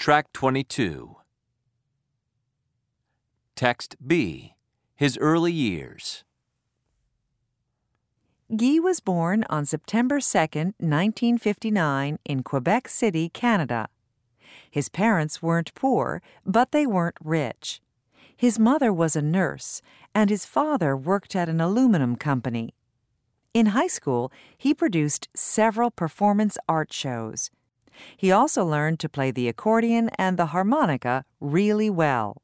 Track 22. Text B. His early years. Guy was born on September 2, 1959, in Quebec City, Canada. His parents weren't poor, but they weren't rich. His mother was a nurse, and his father worked at an aluminum company. In high school, he produced several performance art shows. He also learned to play the accordion and the harmonica really well.